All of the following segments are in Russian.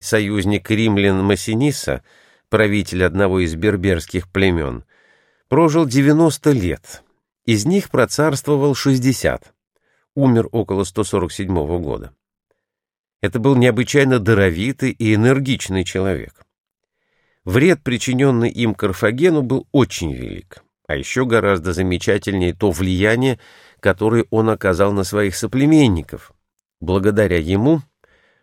союзник римлян Массиниса, правитель одного из берберских племен, прожил 90 лет, из них процарствовал 60, умер около 147 года. Это был необычайно даровитый и энергичный человек. Вред, причиненный им Карфагену, был очень велик, а еще гораздо замечательнее то влияние, которое он оказал на своих соплеменников. Благодаря ему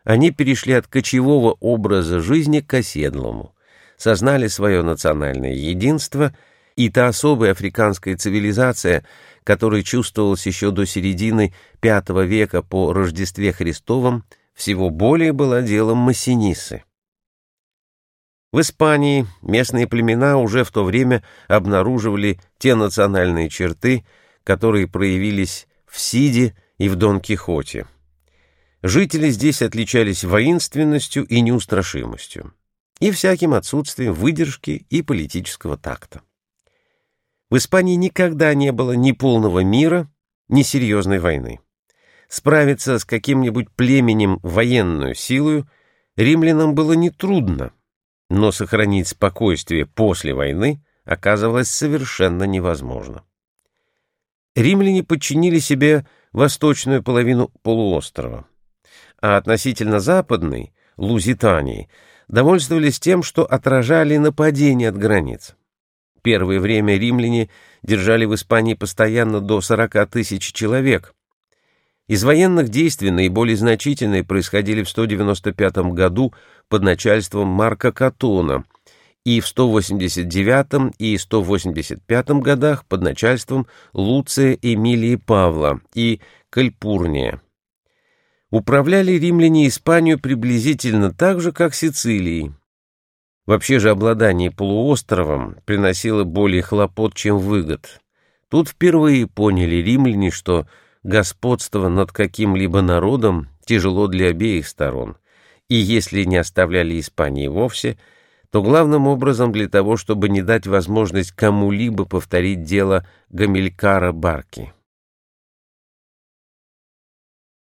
они перешли от кочевого образа жизни к оседлому, сознали свое национальное единство, и та особая африканская цивилизация, которая чувствовалась еще до середины V века по Рождестве Христовом, всего более была делом Массинисы. В Испании местные племена уже в то время обнаруживали те национальные черты, которые проявились в Сиде и в Дон Кихоте. Жители здесь отличались воинственностью и неустрашимостью, и всяким отсутствием выдержки и политического такта. В Испании никогда не было ни полного мира, ни серьезной войны. Справиться с каким-нибудь племенем военную силою римлянам было нетрудно, но сохранить спокойствие после войны оказывалось совершенно невозможно. Римляне подчинили себе восточную половину полуострова, а относительно западной, Лузитании, довольствовались тем, что отражали нападения от границ. Первое время римляне держали в Испании постоянно до 40 тысяч человек, из военных действий наиболее значительные происходили в 195 году под начальством Марка Катона и в 189 и 185 годах под начальством Луция Эмилии Павла и Кальпурния. Управляли римляне Испанию приблизительно так же, как Сицилией. Вообще же обладание полуостровом приносило более хлопот, чем выгод. Тут впервые поняли римляне, что господство над каким-либо народом тяжело для обеих сторон, и если не оставляли Испании вовсе, то главным образом для того, чтобы не дать возможность кому-либо повторить дело Гамилькара Барки.